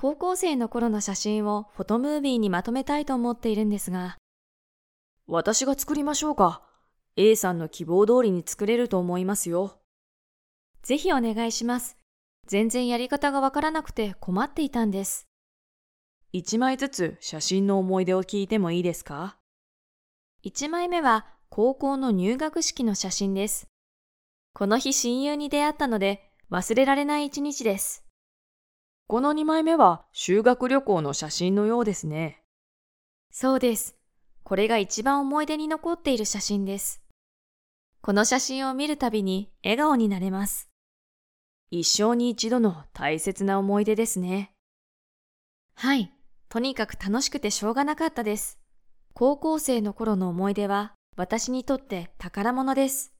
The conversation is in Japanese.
高校生の頃の写真をフォトムービーにまとめたいと思っているんですが。私が作りましょうか。A さんの希望通りに作れると思いますよ。ぜひお願いします。全然やり方がわからなくて困っていたんです。一枚ずつ写真の思い出を聞いてもいいですか？一枚目は高校の入学式の写真です。この日親友に出会ったので忘れられない一日です。この二枚目は修学旅行の写真のようですね。そうです。これが一番思い出に残っている写真です。この写真を見るたびに笑顔になれます。一生に一度の大切な思い出ですね。はい。とにかく楽しくてしょうがなかったです。高校生の頃の思い出は私にとって宝物です。